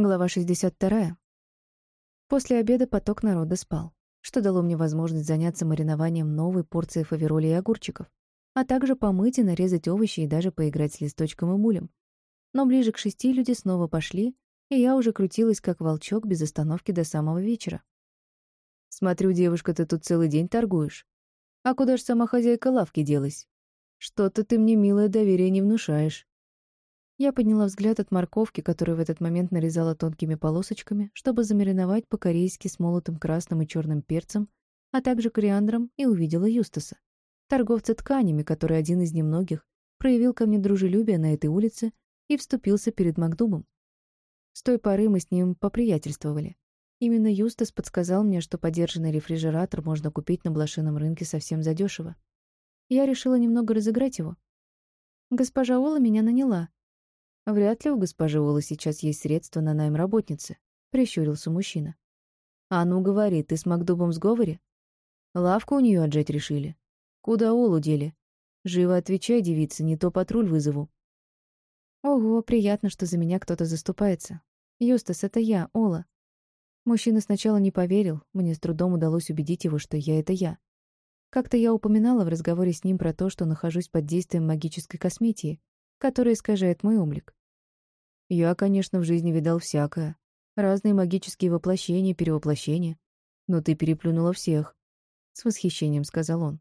Глава 62. После обеда поток народа спал, что дало мне возможность заняться маринованием новой порции фавероли и огурчиков, а также помыть и нарезать овощи и даже поиграть с листочком и мулем. Но ближе к шести люди снова пошли, и я уже крутилась как волчок без остановки до самого вечера. «Смотрю, девушка, ты тут целый день торгуешь. А куда ж сама хозяйка лавки делась? Что-то ты мне, милое, доверие не внушаешь». Я подняла взгляд от морковки, которую в этот момент нарезала тонкими полосочками, чтобы замариновать по-корейски с молотым красным и черным перцем, а также кориандром, и увидела Юстаса, торговца тканями, который один из немногих проявил ко мне дружелюбие на этой улице и вступился перед Макдумом. С той поры мы с ним поприятельствовали. Именно Юстас подсказал мне, что подержанный рефрижератор можно купить на блошином рынке совсем задешево. Я решила немного разыграть его. Госпожа Ола меня наняла, «Вряд ли у госпожи Олы сейчас есть средства на найм работницы», — прищурился мужчина. «А ну, говори, ты с Макдубом в сговоре? Лавку у нее отжать решили? Куда Олу дели? Живо отвечай, девица, не то патруль вызову». «Ого, приятно, что за меня кто-то заступается. Юстас, это я, Ола». Мужчина сначала не поверил, мне с трудом удалось убедить его, что я — это я. Как-то я упоминала в разговоре с ним про то, что нахожусь под действием магической косметики, которая искажает мой облик. Я, конечно, в жизни видал всякое. Разные магические воплощения, перевоплощения. Но ты переплюнула всех. С восхищением сказал он.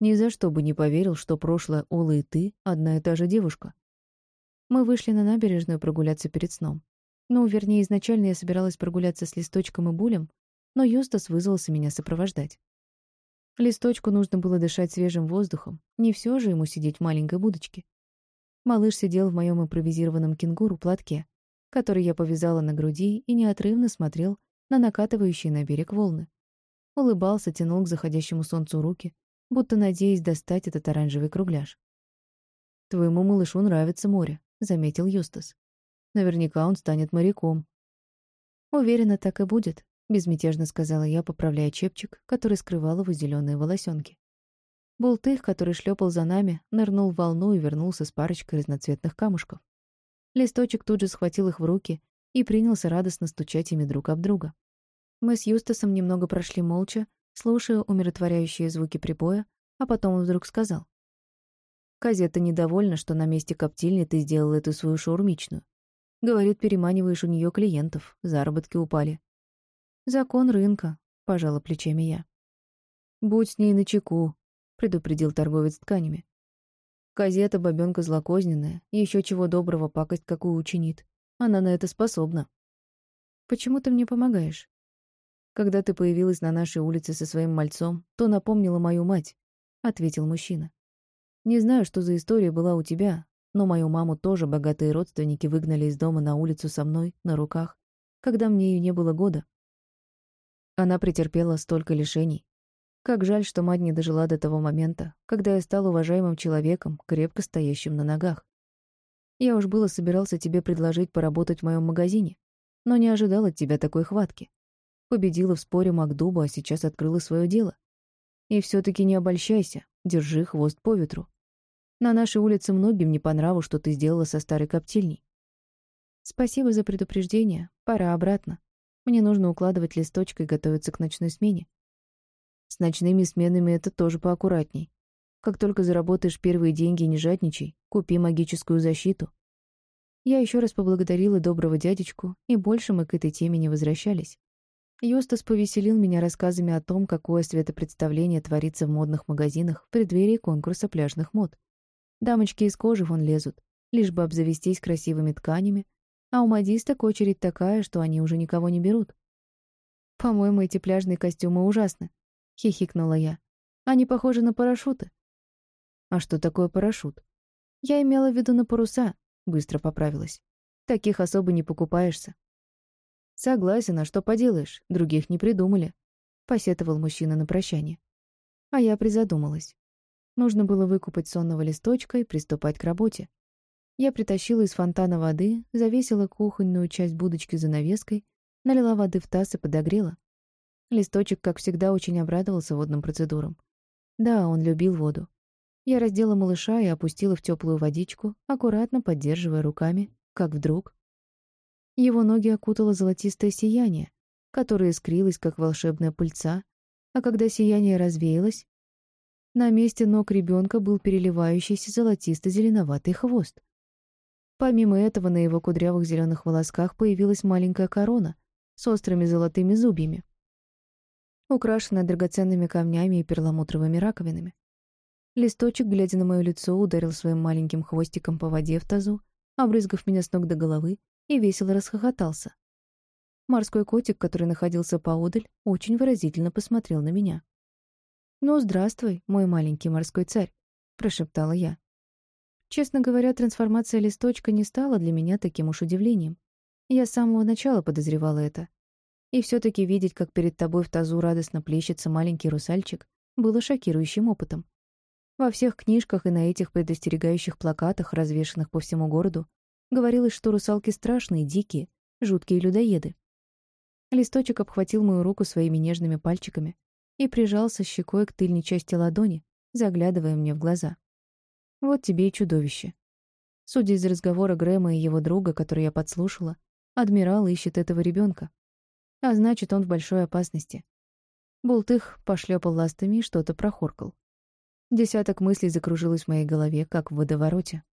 Ни за что бы не поверил, что прошлое Ола и ты — одна и та же девушка. Мы вышли на набережную прогуляться перед сном. Ну, вернее, изначально я собиралась прогуляться с Листочком и Булем, но Юстас вызвался меня сопровождать. Листочку нужно было дышать свежим воздухом, не все же ему сидеть в маленькой будочке. Малыш сидел в моем импровизированном кенгуру-платке, который я повязала на груди и неотрывно смотрел на накатывающие на берег волны. Улыбался, тянул к заходящему солнцу руки, будто надеясь достать этот оранжевый кругляш. «Твоему малышу нравится море», — заметил Юстас. «Наверняка он станет моряком». «Уверена, так и будет», — безмятежно сказала я, поправляя чепчик, который скрывал его зеленые волосенки. Бултых, который шлепал за нами, нырнул в волну и вернулся с парочкой разноцветных камушков. Листочек тут же схватил их в руки и принялся радостно стучать ими друг об друга. Мы с Юстасом немного прошли молча, слушая умиротворяющие звуки прибоя, а потом он вдруг сказал. «Казета недовольна, что на месте коптильни ты сделал эту свою шаурмичную. Говорит, переманиваешь у нее клиентов, заработки упали». «Закон рынка», — пожала плечами я. «Будь с ней начеку», — предупредил торговец тканями. Казета бабёнка злокозненная, еще чего доброго пакость какую учинит. Она на это способна. Почему ты мне помогаешь? Когда ты появилась на нашей улице со своим мальцом, то напомнила мою мать, — ответил мужчина. Не знаю, что за история была у тебя, но мою маму тоже богатые родственники выгнали из дома на улицу со мной, на руках, когда мне ее не было года. Она претерпела столько лишений, как жаль, что мать не дожила до того момента, когда я стал уважаемым человеком, крепко стоящим на ногах. Я уж было собирался тебе предложить поработать в моем магазине, но не ожидал от тебя такой хватки. Победила в споре Макдуба, а сейчас открыла свое дело. И все таки не обольщайся, держи хвост по ветру. На нашей улице многим не по нраву, что ты сделала со старой коптильней. Спасибо за предупреждение, пора обратно. Мне нужно укладывать листочки и готовиться к ночной смене. С ночными сменами это тоже поаккуратней. Как только заработаешь первые деньги, не жадничай, купи магическую защиту. Я еще раз поблагодарила доброго дядечку, и больше мы к этой теме не возвращались. Юстас повеселил меня рассказами о том, какое светопредставление творится в модных магазинах в преддверии конкурса пляжных мод. Дамочки из кожи вон лезут, лишь бы обзавестись красивыми тканями, а у модисток очередь такая, что они уже никого не берут. По-моему, эти пляжные костюмы ужасны. — хихикнула я. «Они похожи на парашюты». «А что такое парашют?» «Я имела в виду на паруса», — быстро поправилась. «Таких особо не покупаешься». «Согласен, а что поделаешь, других не придумали», — посетовал мужчина на прощание. А я призадумалась. Нужно было выкупать сонного листочка и приступать к работе. Я притащила из фонтана воды, завесила кухонную часть будочки занавеской, налила воды в таз и подогрела. Листочек, как всегда, очень обрадовался водным процедурам. Да, он любил воду. Я раздела малыша и опустила в теплую водичку, аккуратно поддерживая руками, как вдруг... Его ноги окутало золотистое сияние, которое искрилось, как волшебная пыльца, а когда сияние развеялось, на месте ног ребенка был переливающийся золотисто-зеленоватый хвост. Помимо этого, на его кудрявых зеленых волосках появилась маленькая корона с острыми золотыми зубьями, украшенная драгоценными камнями и перламутровыми раковинами. Листочек, глядя на мое лицо, ударил своим маленьким хвостиком по воде в тазу, обрызгав меня с ног до головы, и весело расхохотался. Морской котик, который находился поодаль, очень выразительно посмотрел на меня. «Ну, здравствуй, мой маленький морской царь», — прошептала я. Честно говоря, трансформация листочка не стала для меня таким уж удивлением. Я с самого начала подозревала это. И все таки видеть, как перед тобой в тазу радостно плещется маленький русальчик, было шокирующим опытом. Во всех книжках и на этих предостерегающих плакатах, развешанных по всему городу, говорилось, что русалки страшные, дикие, жуткие людоеды. Листочек обхватил мою руку своими нежными пальчиками, и прижался щекой к тыльной части ладони, заглядывая мне в глаза. Вот тебе и чудовище. Судя из разговора Грэма и его друга, который я подслушала, адмирал ищет этого ребенка, А значит, он в большой опасности. Болтых пошлепал ластами и что-то прохоркал. Десяток мыслей закружилось в моей голове, как в водовороте.